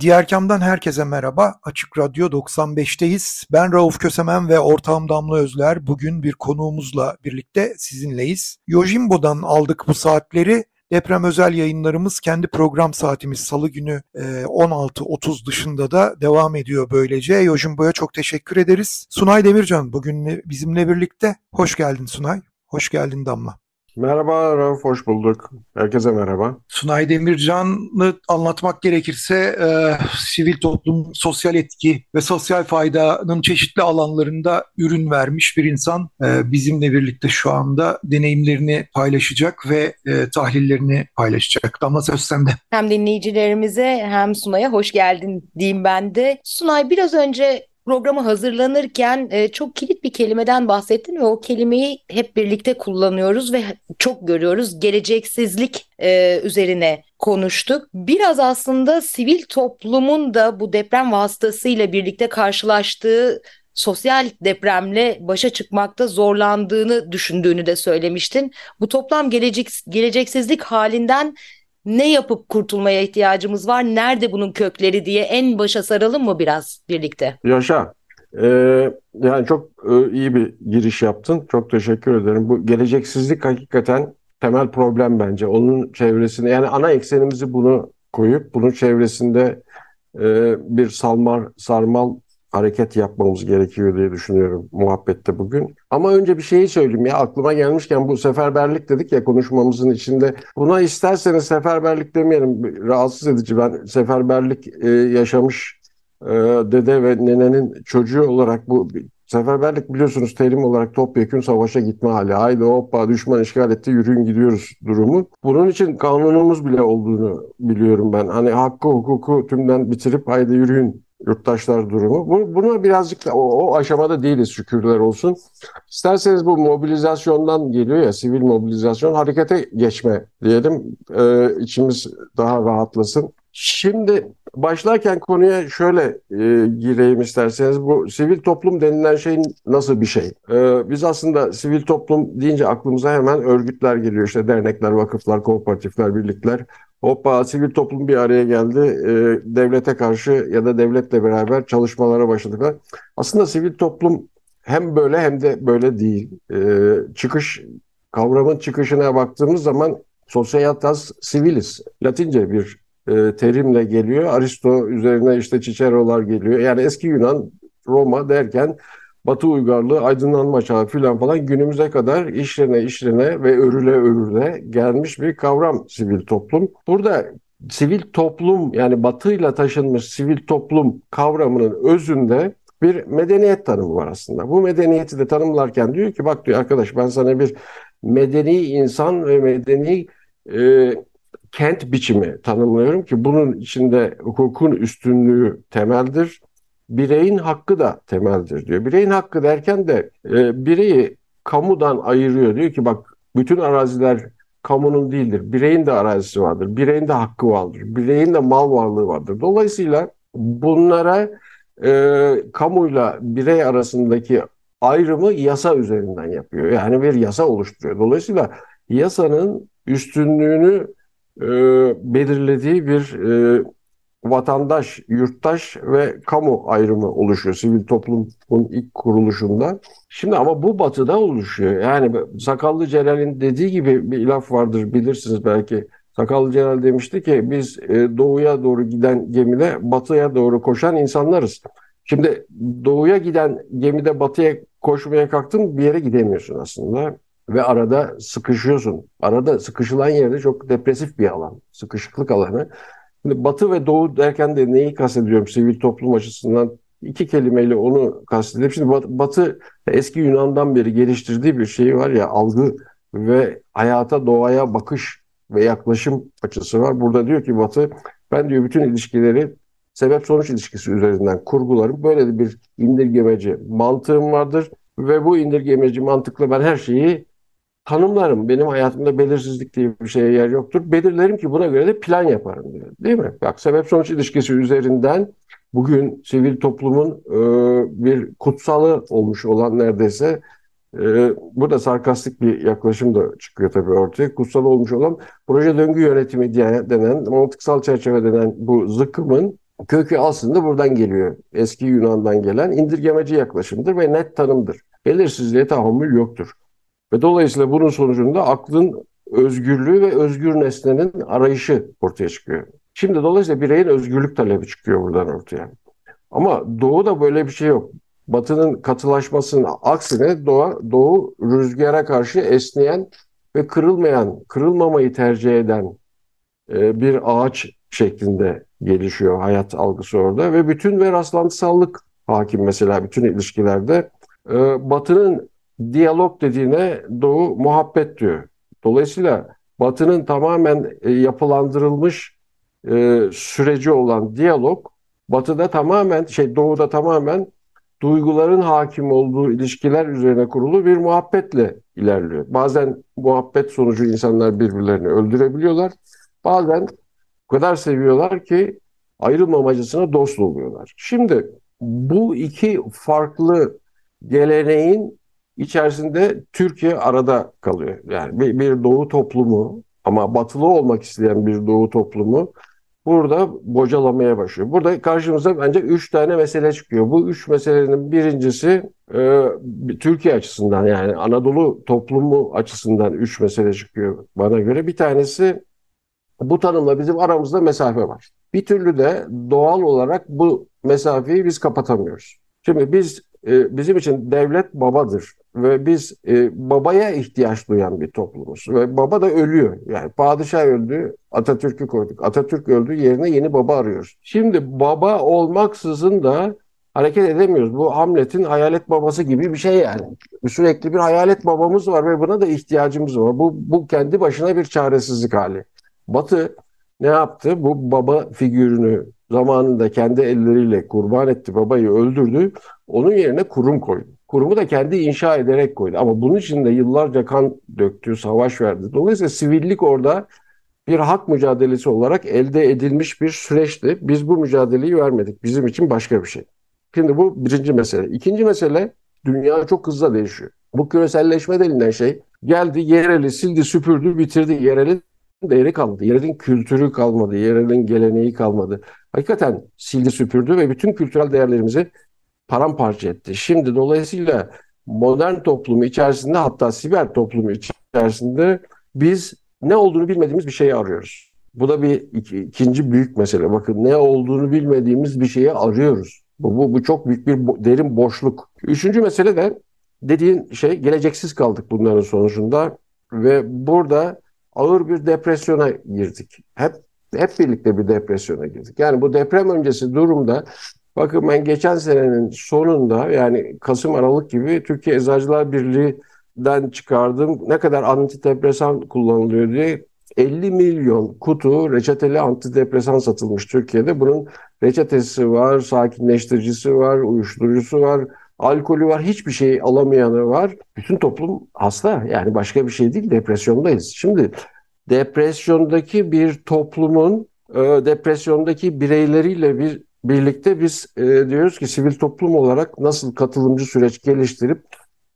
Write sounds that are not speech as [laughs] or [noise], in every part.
Diğer kamdan herkese merhaba. Açık Radyo 95'teyiz. Ben Rauf Kösemen ve ortağım Damla Özler. Bugün bir konuğumuzla birlikte sizinleyiz. Yojimbo'dan aldık bu saatleri. Deprem özel yayınlarımız kendi program saatimiz salı günü 16.30 dışında da devam ediyor böylece. Yojimbo'ya çok teşekkür ederiz. Sunay Demircan bugün bizimle birlikte. Hoş geldin Sunay. Hoş geldin Damla. Merhaba Rauf, hoş bulduk. Herkese merhaba. Sunay Demircan'ı anlatmak gerekirse e, sivil toplum, sosyal etki ve sosyal faydanın çeşitli alanlarında ürün vermiş bir insan. E, bizimle birlikte şu anda deneyimlerini paylaşacak ve e, tahlillerini paylaşacak. Damla söz sende. Hem dinleyicilerimize hem Sunay'a hoş geldin diyeyim ben de. Sunay biraz önce programa hazırlanırken e, çok kilit bir kelimeden bahsettin ve o kelimeyi hep birlikte kullanıyoruz ve çok görüyoruz. Geleceksizlik e, üzerine konuştuk. Biraz aslında sivil toplumun da bu deprem vasıtasıyla birlikte karşılaştığı sosyal depremle başa çıkmakta zorlandığını düşündüğünü de söylemiştin. Bu toplam gelecek geleceksizlik halinden ne yapıp kurtulmaya ihtiyacımız var? Nerede bunun kökleri diye en başa saralım mı biraz birlikte? Yaşa. Ee, yani çok e, iyi bir giriş yaptın. Çok teşekkür ederim. Bu geleceksizlik hakikaten temel problem bence. Onun çevresinde yani ana eksenimizi bunu koyup bunun çevresinde e, bir salmar sarmal hareket yapmamız gerekiyor diye düşünüyorum muhabbette bugün. Ama önce bir şeyi söyleyeyim ya aklıma gelmişken bu seferberlik dedik ya konuşmamızın içinde. Buna isterseniz seferberlik demeyelim rahatsız edici. Ben seferberlik e, yaşamış e, dede ve nenenin çocuğu olarak bu seferberlik biliyorsunuz terim olarak topyekun savaşa gitme hali. Haydi hoppa düşman işgal etti yürüyün gidiyoruz durumu. Bunun için kanunumuz bile olduğunu biliyorum ben. Hani hakkı hukuku tümden bitirip haydi yürüyün yurttaşlar durumu. Bu, buna birazcık da o, o aşamada değiliz şükürler olsun. İsterseniz bu mobilizasyondan geliyor ya sivil mobilizasyon harekete geçme diyelim e, içimiz daha rahatlasın. Şimdi başlarken konuya şöyle e, gireyim isterseniz. Bu sivil toplum denilen şey nasıl bir şey? E, biz aslında sivil toplum deyince aklımıza hemen örgütler geliyor. İşte dernekler, vakıflar, kooperatifler, birlikler. Hoppa sivil toplum bir araya geldi. E, devlete karşı ya da devletle beraber çalışmalara başladılar. Aslında sivil toplum hem böyle hem de böyle değil. E, çıkış kavramın çıkışına baktığımız zaman societas civilis Latince bir e, terimle geliyor. Aristo üzerine işte Cicero'lar geliyor. Yani eski Yunan Roma derken Batı uygarlığı, aydınlanma çağı filan falan günümüze kadar işlene işlene ve örüle örüle gelmiş bir kavram sivil toplum. Burada sivil toplum yani batıyla taşınmış sivil toplum kavramının özünde bir medeniyet tanımı var aslında. Bu medeniyeti de tanımlarken diyor ki bak diyor arkadaş ben sana bir medeni insan ve medeni e, kent biçimi tanımlıyorum ki bunun içinde hukukun üstünlüğü temeldir bireyin hakkı da temeldir diyor. Bireyin hakkı derken de e, bireyi kamudan ayırıyor. Diyor ki bak bütün araziler kamunun değildir. Bireyin de arazisi vardır. Bireyin de hakkı vardır. Bireyin de mal varlığı vardır. Dolayısıyla bunlara e, kamuyla birey arasındaki ayrımı yasa üzerinden yapıyor. Yani bir yasa oluşturuyor. Dolayısıyla yasanın üstünlüğünü e, belirlediği bir e, vatandaş, yurttaş ve kamu ayrımı oluşuyor sivil toplumun ilk kuruluşunda. Şimdi ama bu batıda oluşuyor. Yani Sakallı Celal'in dediği gibi bir laf vardır bilirsiniz belki. Sakallı Celal demişti ki biz e, doğuya doğru giden gemide batıya doğru koşan insanlarız. Şimdi doğuya giden gemide batıya koşmaya kalktın bir yere gidemiyorsun aslında ve arada sıkışıyorsun. Arada sıkışılan yerde çok depresif bir alan, sıkışıklık alanı. Şimdi batı ve doğu derken de neyi kastediyorum sivil toplum açısından? iki kelimeyle onu kastediyorum. Şimdi batı, batı eski Yunan'dan beri geliştirdiği bir şey var ya algı ve hayata doğaya bakış ve yaklaşım açısı var. Burada diyor ki Batı ben diyor bütün ilişkileri sebep sonuç ilişkisi üzerinden kurgularım. Böyle bir indirgemeci mantığım vardır ve bu indirgemeci mantıkla ben her şeyi tanımlarım. Benim hayatımda belirsizlik diye bir şeye yer yoktur. Belirlerim ki buna göre de plan yaparım diyor. Değil mi? Bak sebep sonuç ilişkisi üzerinden bugün sivil toplumun e, bir kutsalı olmuş olan neredeyse e, burada sarkastik bir yaklaşım da çıkıyor tabii ortaya. Kutsal olmuş olan proje döngü yönetimi diye denen, mantıksal çerçeve denen bu zıkkımın kökü aslında buradan geliyor. Eski Yunan'dan gelen indirgemeci yaklaşımdır ve net tanımdır. Belirsizliğe tahammül yoktur. Ve dolayısıyla bunun sonucunda aklın özgürlüğü ve özgür nesnenin arayışı ortaya çıkıyor. Şimdi dolayısıyla bireyin özgürlük talebi çıkıyor buradan ortaya. Ama Doğu'da böyle bir şey yok. Batı'nın katılaşmasının aksine Doğu, Doğu rüzgara karşı esneyen ve kırılmayan, kırılmamayı tercih eden e, bir ağaç şeklinde gelişiyor hayat algısı orada ve bütün ve rastlantısallık hakim mesela bütün ilişkilerde. E, Batı'nın diyalog dediğine Doğu muhabbet diyor. Dolayısıyla Batı'nın tamamen e, yapılandırılmış e, süreci olan diyalog Batı'da tamamen şey Doğu'da tamamen duyguların hakim olduğu ilişkiler üzerine kurulu bir muhabbetle ilerliyor. Bazen muhabbet sonucu insanlar birbirlerini öldürebiliyorlar. Bazen o kadar seviyorlar ki ayrılmamacısına dost oluyorlar. Şimdi bu iki farklı geleneğin içerisinde Türkiye arada kalıyor. Yani bir, bir doğu toplumu ama batılı olmak isteyen bir doğu toplumu burada bocalamaya başlıyor. Burada karşımıza bence üç tane mesele çıkıyor. Bu üç meselenin birincisi e, Türkiye açısından yani Anadolu toplumu açısından üç mesele çıkıyor bana göre. Bir tanesi bu tanımla bizim aramızda mesafe var. Bir türlü de doğal olarak bu mesafeyi biz kapatamıyoruz. Şimdi biz e, bizim için devlet babadır ve biz e, babaya ihtiyaç duyan bir toplumuz ve baba da ölüyor. Yani padişah öldü, Atatürk'ü koyduk. Atatürk öldü, yerine yeni baba arıyoruz. Şimdi baba olmaksızın da hareket edemiyoruz. Bu Hamlet'in hayalet babası gibi bir şey yani. Sürekli bir hayalet babamız var ve buna da ihtiyacımız var. Bu, bu kendi başına bir çaresizlik hali. Batı ne yaptı? Bu baba figürünü zamanında kendi elleriyle kurban etti, babayı öldürdü. Onun yerine kurum koydu. Kurumu da kendi inşa ederek koydu. Ama bunun için de yıllarca kan döktü, savaş verdi. Dolayısıyla sivillik orada bir hak mücadelesi olarak elde edilmiş bir süreçti. Biz bu mücadeleyi vermedik. Bizim için başka bir şey. Şimdi bu birinci mesele. İkinci mesele dünya çok hızlı değişiyor. Bu küreselleşme denilen şey geldi, yereli, sildi, süpürdü, bitirdi. Yerelin değeri kalmadı. Yerelin kültürü kalmadı. Yerelin geleneği kalmadı. Hakikaten sildi, süpürdü ve bütün kültürel değerlerimizi paramparça etti. Şimdi dolayısıyla modern toplumu içerisinde hatta siber toplumu içerisinde biz ne olduğunu bilmediğimiz bir şeyi arıyoruz. Bu da bir iki, ikinci büyük mesele. Bakın ne olduğunu bilmediğimiz bir şeyi arıyoruz. Bu, bu, bu çok büyük bir bo derin boşluk. Üçüncü mesele de dediğin şey geleceksiz kaldık bunların sonucunda ve burada ağır bir depresyona girdik. Hep hep birlikte bir depresyona girdik. Yani bu deprem öncesi durumda bakın ben geçen senenin sonunda yani Kasım Aralık gibi Türkiye Eczacılar Birliği'den çıkardım. Ne kadar antidepresan kullanılıyor diye 50 milyon kutu reçeteli antidepresan satılmış Türkiye'de. Bunun reçetesi var, sakinleştiricisi var, uyuşturucusu var, alkolü var, hiçbir şey alamayanı var. Bütün toplum hasta. Yani başka bir şey değil, depresyondayız. Şimdi depresyondaki bir toplumun e, depresyondaki bireyleriyle bir birlikte biz e, diyoruz ki sivil toplum olarak nasıl katılımcı süreç geliştirip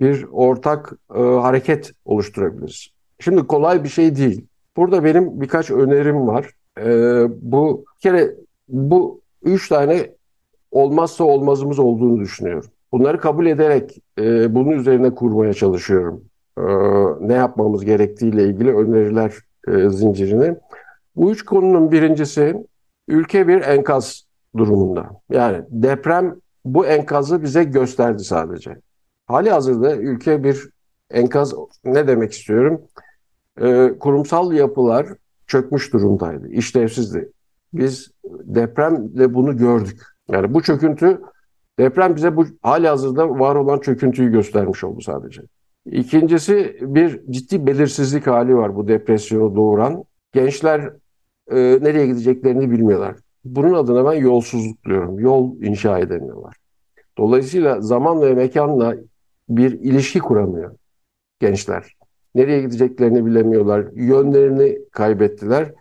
bir ortak e, hareket oluşturabiliriz. Şimdi kolay bir şey değil. Burada benim birkaç önerim var. E, bu bir kere bu üç tane olmazsa olmazımız olduğunu düşünüyorum. Bunları kabul ederek e, bunun üzerine kurmaya çalışıyorum. E, ne yapmamız gerektiğiyle ilgili öneriler e, zincirini. Bu üç konunun birincisi ülke bir enkaz durumunda. Yani deprem bu enkazı bize gösterdi sadece. Hali hazırda ülke bir enkaz ne demek istiyorum? E, kurumsal yapılar çökmüş durumdaydı, işlevsizdi. Biz depremle bunu gördük. Yani bu çöküntü deprem bize bu hali hazırda var olan çöküntüyü göstermiş oldu sadece. İkincisi bir ciddi belirsizlik hali var bu depresyonu doğuran. Gençler e, nereye gideceklerini bilmiyorlar. Bunun adına ben yolsuzluk diyorum. Yol inşa edemiyorlar. Dolayısıyla zaman ve mekanla bir ilişki kuramıyor gençler. Nereye gideceklerini bilemiyorlar. Yönlerini kaybettiler.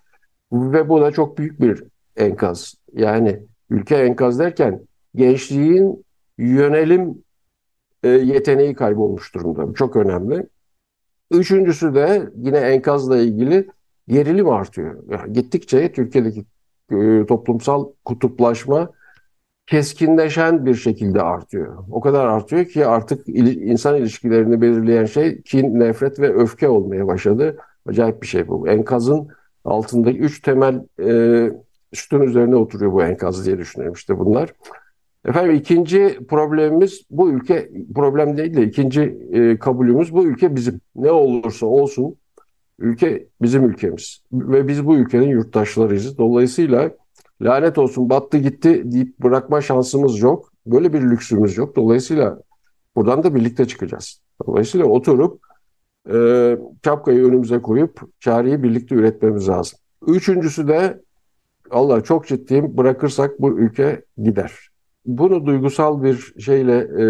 Ve bu da çok büyük bir enkaz. Yani ülke enkaz derken gençliğin yönelim e, yeteneği kaybolmuş durumda. Çok önemli. Üçüncüsü de yine enkazla ilgili gerilim artıyor. Yani gittikçe Türkiye'deki e, toplumsal kutuplaşma keskinleşen bir şekilde artıyor. O kadar artıyor ki artık insan ilişkilerini belirleyen şey kin, nefret ve öfke olmaya başladı. Acayip bir şey bu. Enkazın altındaki üç temel e, sütun üzerine oturuyor bu enkaz diye düşünüyorum işte bunlar. Efendim ikinci problemimiz bu ülke problem değil de ikinci e, kabulümüz bu ülke bizim. Ne olursa olsun ülke bizim ülkemiz ve biz bu ülkenin yurttaşlarıyız. Dolayısıyla lanet olsun battı gitti deyip bırakma şansımız yok. Böyle bir lüksümüz yok. Dolayısıyla buradan da birlikte çıkacağız. Dolayısıyla oturup e, çapkayı önümüze koyup çareyi birlikte üretmemiz lazım. Üçüncüsü de Allah çok ciddiyim bırakırsak bu ülke gider. Bunu duygusal bir şeyle e,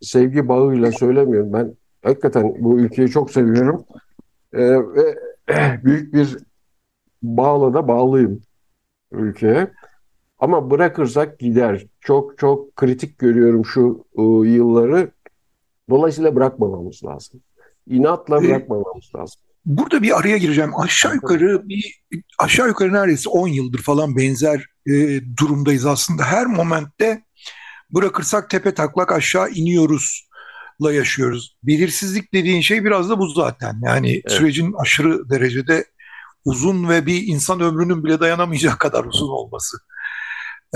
sevgi bağıyla söylemiyorum. Ben hakikaten bu ülkeyi çok seviyorum. E, ve [clears throat] büyük bir bağla da bağlıyım ülkeye. Ama bırakırsak gider. Çok çok kritik görüyorum şu e, yılları. Dolayısıyla bırakmamamız lazım. İnatla bırakmamamız lazım. Burada bir araya gireceğim. Aşağı yukarı bir aşağı yukarı neredeyse 10 yıldır falan benzer e, durumdayız aslında. Her momentte bırakırsak tepe taklak aşağı iniyoruz la yaşıyoruz. Belirsizlik dediğin şey biraz da bu zaten. Yani evet. sürecin aşırı derecede uzun ve bir insan ömrünün bile dayanamayacağı kadar uzun olması.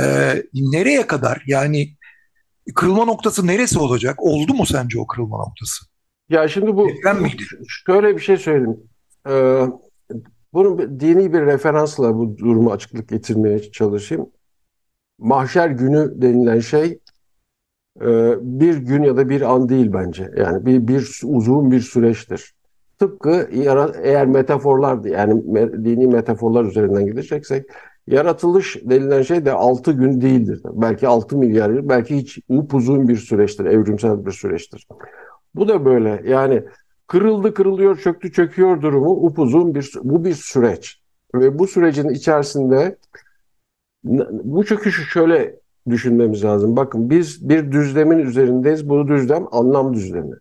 Ee, nereye kadar? Yani kırılma noktası neresi olacak? Oldu mu sence o kırılma noktası? Ya şimdi bu şöyle bir şey söyleyeyim. Ee, bunun dini bir referansla bu durumu açıklık getirmeye çalışayım. Mahşer günü denilen şey bir gün ya da bir an değil bence. Yani bir, bir uzun bir süreçtir. Tıpkı eğer metaforlar yani dini metaforlar üzerinden gideceksek yaratılış denilen şey de 6 gün değildir. Belki 6 milyar yıl, belki hiç upuzun bir süreçtir, evrimsel bir süreçtir. Bu da böyle yani kırıldı kırılıyor çöktü çöküyor durumu upuzun bir bu bir süreç ve bu sürecin içerisinde bu çöküşü şöyle düşünmemiz lazım. Bakın biz bir düzlemin üzerindeyiz. Bu düzlem anlam düzlemi.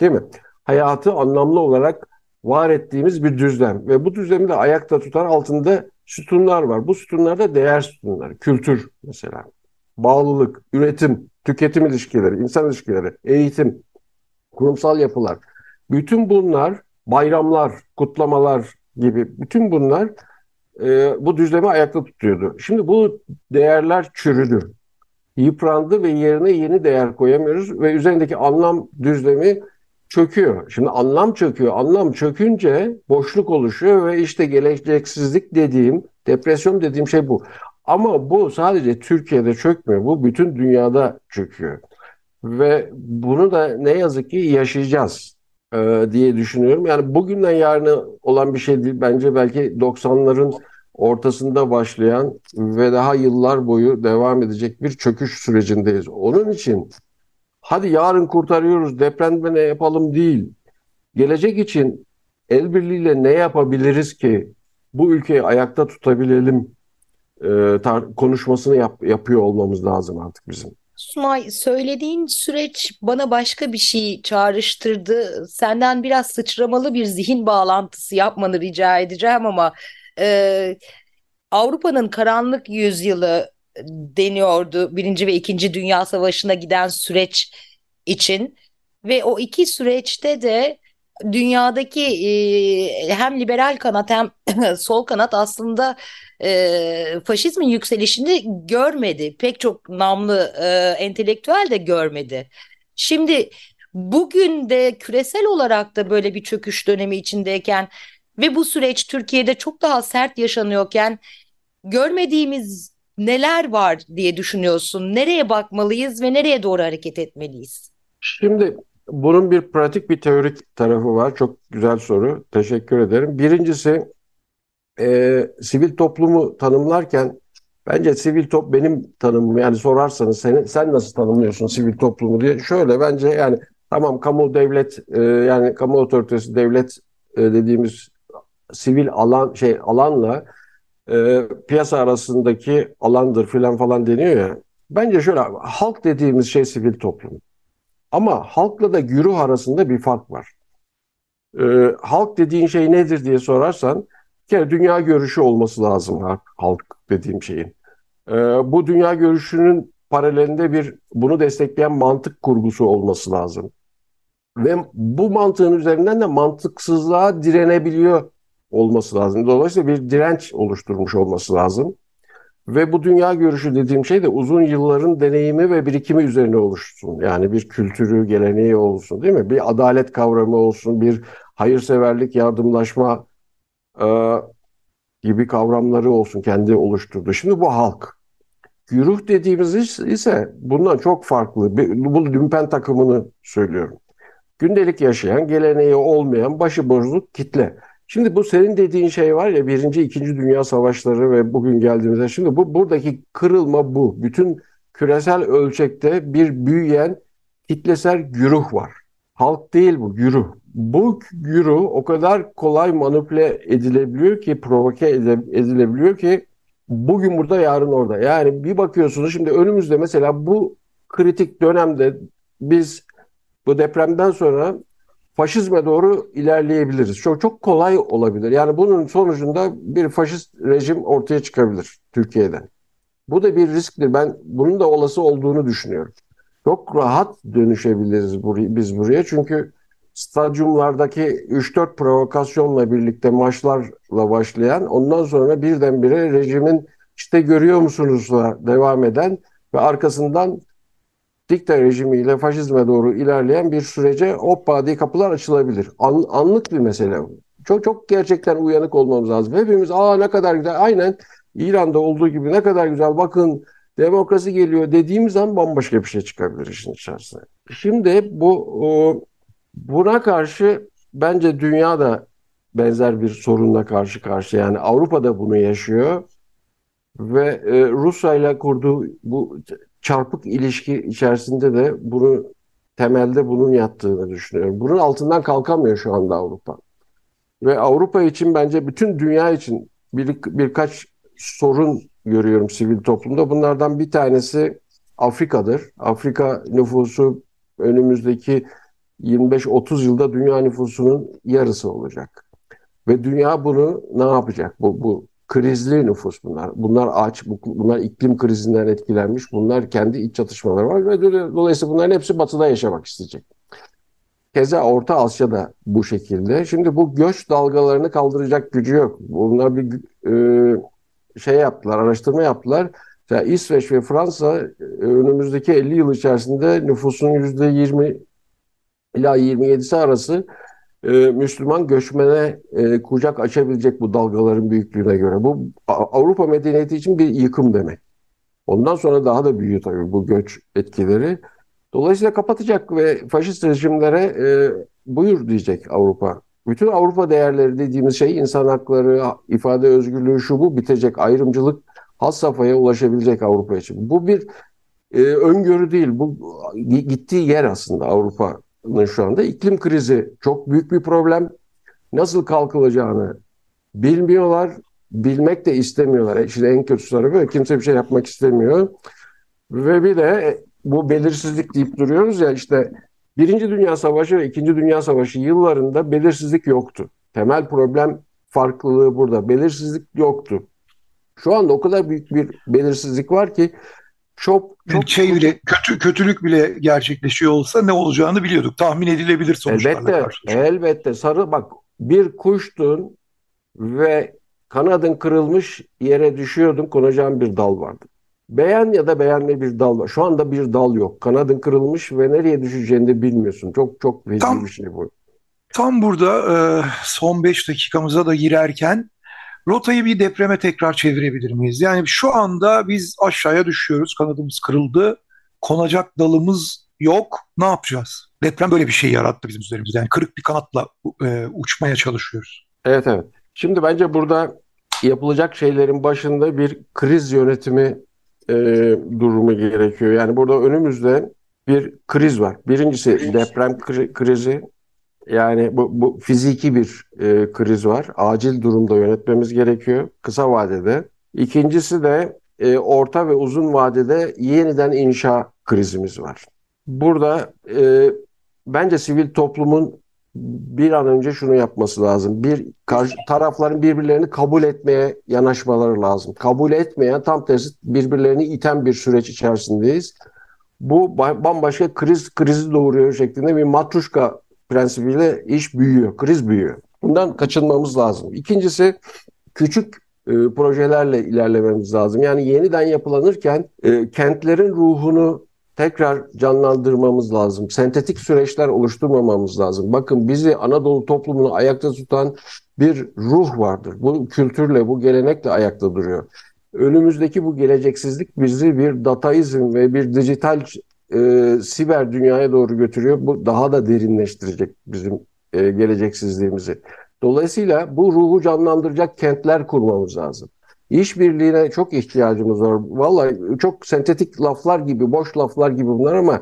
Değil mi? Hayatı anlamlı olarak var ettiğimiz bir düzlem ve bu düzlemi de ayakta tutan altında sütunlar var. Bu sütunlarda değer sütunları, kültür mesela, bağlılık, üretim, tüketim ilişkileri, insan ilişkileri, eğitim, kurumsal yapılar. Bütün bunlar bayramlar, kutlamalar gibi bütün bunlar e, bu düzlemi ayakta tutuyordu. Şimdi bu değerler çürüdü, yıprandı ve yerine yeni değer koyamıyoruz ve üzerindeki anlam düzlemi çöküyor. Şimdi anlam çöküyor. Anlam çökünce boşluk oluşuyor ve işte geleceksizlik dediğim, depresyon dediğim şey bu. Ama bu sadece Türkiye'de çökmüyor. Bu bütün dünyada çöküyor. Ve bunu da ne yazık ki yaşayacağız e, diye düşünüyorum. Yani bugünden yarına olan bir şey değil. Bence belki 90'ların ortasında başlayan ve daha yıllar boyu devam edecek bir çöküş sürecindeyiz. Onun için hadi yarın kurtarıyoruz depremde ne yapalım değil. Gelecek için el birliğiyle ne yapabiliriz ki bu ülkeyi ayakta tutabilelim e, konuşmasını yap, yapıyor olmamız lazım artık bizim. Sunay söylediğin süreç bana başka bir şey çağrıştırdı. Senden biraz sıçramalı bir zihin bağlantısı yapmanı rica edeceğim ama e, Avrupa'nın karanlık yüzyılı deniyordu Birinci ve İkinci Dünya Savaşı'na giden süreç için ve o iki süreçte de dünyadaki e, hem liberal kanat hem [clears throat] sol kanat aslında e, faşizmin yükselişini görmedi. Pek çok namlı e, entelektüel de görmedi. Şimdi bugün de küresel olarak da böyle bir çöküş dönemi içindeyken ve bu süreç Türkiye'de çok daha sert yaşanıyorken görmediğimiz neler var diye düşünüyorsun? Nereye bakmalıyız ve nereye doğru hareket etmeliyiz? Şimdi bunun bir pratik bir teorik tarafı var. Çok güzel soru. Teşekkür ederim. Birincisi e, sivil toplumu tanımlarken bence sivil top benim tanımım yani sorarsanız seni, sen nasıl tanımlıyorsun sivil toplumu diye şöyle bence yani tamam kamu devlet e, yani kamu otoritesi devlet e, dediğimiz sivil alan şey alanla e, piyasa arasındaki alandır filan falan deniyor ya. Bence şöyle halk dediğimiz şey sivil toplum. Ama halkla da güruh arasında bir fark var. E, halk dediğin şey nedir diye sorarsan bir kere dünya görüşü olması lazım halk, halk dediğim şeyin. E, bu dünya görüşünün paralelinde bir bunu destekleyen mantık kurgusu olması lazım. Ve bu mantığın üzerinden de mantıksızlığa direnebiliyor olması lazım. Dolayısıyla bir direnç oluşturmuş olması lazım. Ve bu dünya görüşü dediğim şey de uzun yılların deneyimi ve birikimi üzerine oluşsun. Yani bir kültürü, geleneği olsun değil mi? Bir adalet kavramı olsun, bir hayırseverlik, yardımlaşma e, gibi kavramları olsun kendi oluşturdu. Şimdi bu halk. Güruh dediğimiz ise bundan çok farklı. Bu lümpen takımını söylüyorum. Gündelik yaşayan, geleneği olmayan başıboşluk kitle. Şimdi bu senin dediğin şey var ya birinci, ikinci dünya savaşları ve bugün geldiğimizde şimdi bu buradaki kırılma bu. Bütün küresel ölçekte bir büyüyen kitlesel güruh var. Halk değil bu, güruh. Bu güruh o kadar kolay manipüle edilebiliyor ki, provoke edilebiliyor ki bugün burada yarın orada. Yani bir bakıyorsunuz şimdi önümüzde mesela bu kritik dönemde biz bu depremden sonra faşizme doğru ilerleyebiliriz. Çok çok kolay olabilir. Yani bunun sonucunda bir faşist rejim ortaya çıkabilir Türkiye'den. Bu da bir risktir. Ben bunun da olası olduğunu düşünüyorum. Çok rahat dönüşebiliriz biz buraya. Çünkü stadyumlardaki 3-4 provokasyonla birlikte maçlarla başlayan ondan sonra birdenbire rejimin işte görüyor musunuzla devam eden ve arkasından dikta rejimiyle faşizme doğru ilerleyen bir sürece hoppa diye kapılar açılabilir. An, anlık bir mesele. Çok çok gerçekten uyanık olmamız lazım. Hepimiz aa ne kadar güzel aynen İran'da olduğu gibi ne kadar güzel bakın demokrasi geliyor dediğimiz zaman bambaşka bir şey çıkabilir işin içerisine. Şimdi bu buna karşı bence dünya da benzer bir sorunla karşı karşı yani Avrupa da bunu yaşıyor ve e, Rusya ile kurduğu bu çarpık ilişki içerisinde de bunu temelde bunun yattığını düşünüyorum. Bunun altından kalkamıyor şu anda Avrupa. Ve Avrupa için bence bütün dünya için bir, birkaç sorun görüyorum sivil toplumda. Bunlardan bir tanesi Afrika'dır. Afrika nüfusu önümüzdeki 25-30 yılda dünya nüfusunun yarısı olacak. Ve dünya bunu ne yapacak? Bu, bu krizli nüfus bunlar. Bunlar aç, bunlar iklim krizinden etkilenmiş. Bunlar kendi iç çatışmaları var ve dolayısıyla bunların hepsi batıda yaşamak isteyecek. Keza Orta Asya'da bu şekilde. Şimdi bu göç dalgalarını kaldıracak gücü yok. Bunlar bir e, şey yaptılar, araştırma yaptılar. Mesela İsveç ve Fransa e, önümüzdeki 50 yıl içerisinde nüfusun %20 ila 27'si arası e, Müslüman göçmene e, kucak açabilecek bu dalgaların büyüklüğüne göre. Bu Avrupa medeniyeti için bir yıkım demek. Ondan sonra daha da büyüyor tabii bu göç etkileri. Dolayısıyla kapatacak ve faşist rejimlere e, buyur diyecek Avrupa. Bütün Avrupa değerleri dediğimiz şey insan hakları, ifade özgürlüğü şu bu bitecek. Ayrımcılık has safhaya ulaşabilecek Avrupa için. Bu bir e, öngörü değil. Bu gittiği yer aslında Avrupa şu anda iklim krizi çok büyük bir problem. Nasıl kalkılacağını bilmiyorlar, bilmek de istemiyorlar. Şimdi en kötü tarafı kimse bir şey yapmak istemiyor. Ve bir de bu belirsizlik deyip duruyoruz ya işte Birinci Dünya Savaşı ve İkinci Dünya Savaşı yıllarında belirsizlik yoktu. Temel problem farklılığı burada. Belirsizlik yoktu. Şu anda o kadar büyük bir belirsizlik var ki çok çok şey bile kötü kötülük bile gerçekleşiyor olsa ne olacağını biliyorduk. Tahmin edilebilir sonuçlarla elbette, Elbette. Sarı bak bir kuştun ve kanadın kırılmış yere düşüyordun konacağın bir dal vardı. Beğen ya da beğenme bir dal var. Şu anda bir dal yok. Kanadın kırılmış ve nereye düşeceğini de bilmiyorsun. Çok çok vezir bir şey bu. Tam burada son 5 dakikamıza da girerken Rotayı bir depreme tekrar çevirebilir miyiz? Yani şu anda biz aşağıya düşüyoruz, kanadımız kırıldı, konacak dalımız yok. Ne yapacağız? Deprem böyle bir şey yarattı bizim üzerimizde. Yani kırık bir kanatla e, uçmaya çalışıyoruz. Evet evet. Şimdi bence burada yapılacak şeylerin başında bir kriz yönetimi e, durumu gerekiyor. Yani burada önümüzde bir kriz var. Birincisi deprem kri krizi. Yani bu, bu fiziki bir e, kriz var. Acil durumda yönetmemiz gerekiyor kısa vadede. İkincisi de e, orta ve uzun vadede yeniden inşa krizimiz var. Burada e, bence sivil toplumun bir an önce şunu yapması lazım. Bir karşı tarafların birbirlerini kabul etmeye yanaşmaları lazım. Kabul etmeyen tam tersi birbirlerini iten bir süreç içerisindeyiz. Bu bambaşka kriz krizi doğuruyor şeklinde bir matruşka prensibiyle iş büyüyor, kriz büyüyor. Bundan kaçınmamız lazım. İkincisi küçük e, projelerle ilerlememiz lazım. Yani yeniden yapılanırken e, kentlerin ruhunu tekrar canlandırmamız lazım. Sentetik süreçler oluşturmamamız lazım. Bakın bizi Anadolu toplumunu ayakta tutan bir ruh vardır. Bu kültürle, bu gelenekle ayakta duruyor. Önümüzdeki bu geleceksizlik bizi bir dataizm ve bir dijital e, siber dünyaya doğru götürüyor. Bu daha da derinleştirecek bizim e, geleceksizliğimizi. Dolayısıyla bu ruhu canlandıracak kentler kurmamız lazım. İşbirliğine çok ihtiyacımız var. Vallahi çok sentetik laflar gibi, boş laflar gibi bunlar ama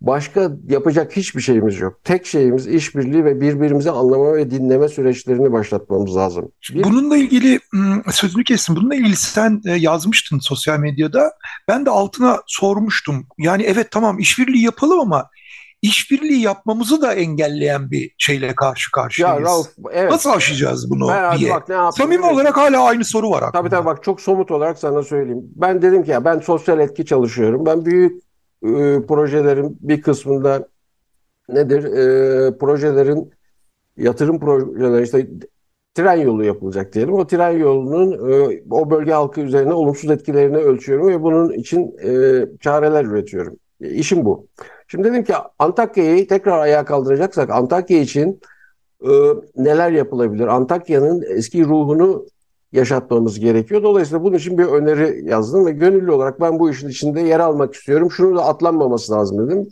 başka yapacak hiçbir şeyimiz yok. Tek şeyimiz işbirliği ve birbirimizi anlama ve dinleme süreçlerini başlatmamız lazım. Bir... Bununla ilgili sözünü kestim. Bununla ilgili sen e, yazmıştın sosyal medyada. Ben de altına sormuştum. Yani evet tamam işbirliği yapalım ama işbirliği yapmamızı da engelleyen bir şeyle karşı karşıyayız. Ya Rauf, evet. Nasıl aşacağız bunu ben diye. Bak, ne Samimi olarak hala aynı soru var aklımda. Tabii tabii bak çok somut olarak sana söyleyeyim. Ben dedim ki ya ben sosyal etki çalışıyorum. Ben büyük e, projelerin bir kısmında nedir? E, projelerin yatırım projeleri işte tren yolu yapılacak diyelim. O tren yolunun e, o bölge halkı üzerine olumsuz etkilerini ölçüyorum ve bunun için e, çareler üretiyorum. E, işim bu. Şimdi dedim ki Antakya'yı tekrar ayağa kaldıracaksak Antakya için e, neler yapılabilir? Antakya'nın eski ruhunu yaşatmamız gerekiyor. Dolayısıyla bunun için bir öneri yazdım ve gönüllü olarak ben bu işin içinde yer almak istiyorum. Şunu da atlanmaması lazım dedim.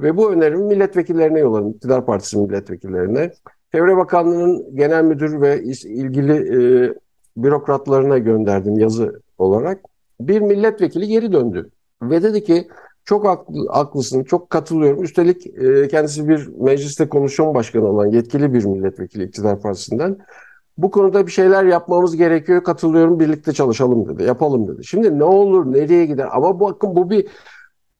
Ve bu önerimi milletvekillerine yolladım. İktidar Partisi milletvekillerine. Çevre Bakanlığı'nın genel müdür ve ilgili e, bürokratlarına gönderdim yazı olarak. Bir milletvekili geri döndü ve dedi ki çok haklı, haklısın, çok katılıyorum. Üstelik e, kendisi bir mecliste komisyon başkanı olan yetkili bir milletvekili iktidar partisinden. Bu konuda bir şeyler yapmamız gerekiyor, katılıyorum, birlikte çalışalım dedi, yapalım dedi. Şimdi ne olur, nereye gider? Ama bakın bu bir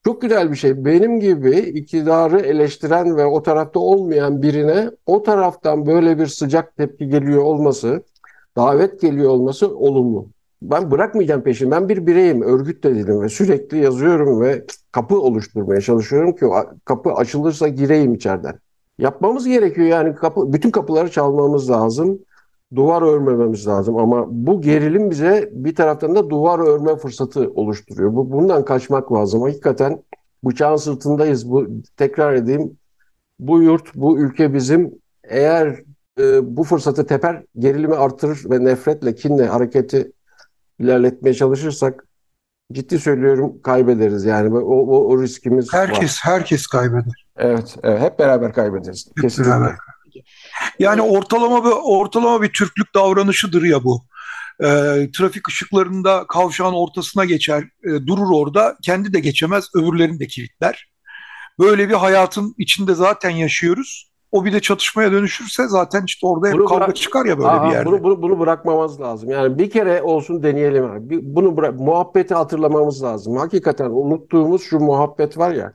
çok güzel bir şey. Benim gibi iktidarı eleştiren ve o tarafta olmayan birine o taraftan böyle bir sıcak tepki geliyor olması, davet geliyor olması olumlu ben bırakmayacağım peşini. Ben bir bireyim, örgüt de dedim ve sürekli yazıyorum ve kapı oluşturmaya çalışıyorum ki kapı açılırsa gireyim içeriden. Yapmamız gerekiyor yani kapı, bütün kapıları çalmamız lazım. Duvar örmememiz lazım ama bu gerilim bize bir taraftan da duvar örme fırsatı oluşturuyor. Bu bundan kaçmak lazım. Hakikaten bıçağın sırtındayız. Bu tekrar edeyim. Bu yurt, bu ülke bizim. Eğer e, bu fırsatı teper, gerilimi artırır ve nefretle, kinle hareketi ilerletmeye çalışırsak ciddi söylüyorum kaybederiz yani o, o, o riskimiz herkes var. herkes kaybeder. Evet, evet hep beraber kaybederiz. Hep Kesinlikle. Beraber. Yani ortalama bir ortalama bir Türklük davranışıdır ya bu. E, trafik ışıklarında kavşağın ortasına geçer, e, durur orada. Kendi de geçemez, öbürlerini de kilitler. Böyle bir hayatın içinde zaten yaşıyoruz. O bir de çatışmaya dönüşürse zaten işte orada hep bunu kavga bırak... çıkar ya böyle Aha, bir yerde. Bunu, bunu, bunu bırakmamız lazım. Yani bir kere olsun deneyelim. Abi. Bunu bırak, muhabbeti hatırlamamız lazım. Hakikaten unuttuğumuz şu muhabbet var ya.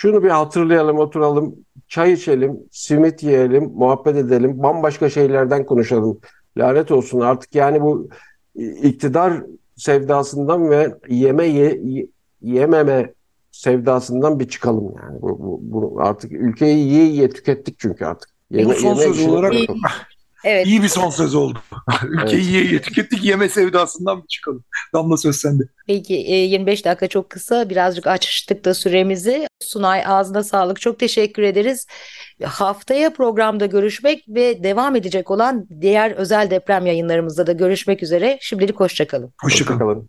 Şunu bir hatırlayalım, oturalım, çay içelim, simit yiyelim, muhabbet edelim, bambaşka şeylerden konuşalım. Lanet olsun artık yani bu iktidar sevdasından ve yeme ye, yememe sevdasından bir çıkalım yani. Bu, bu, bu artık ülkeyi yiye yiye tükettik çünkü artık. Yeme, bu son söz olarak evet. iyi bir son söz oldu. [laughs] Ülkeyi evet. yiye tükettik yeme sevdasından bir çıkalım. Damla söz sende. Peki 25 e, dakika çok kısa birazcık açtık da süremizi. Sunay ağzına sağlık çok teşekkür ederiz. Haftaya programda görüşmek ve devam edecek olan diğer özel deprem yayınlarımızda da görüşmek üzere. Şimdilik hoşçakalın. Hoşçakalın. Hoşça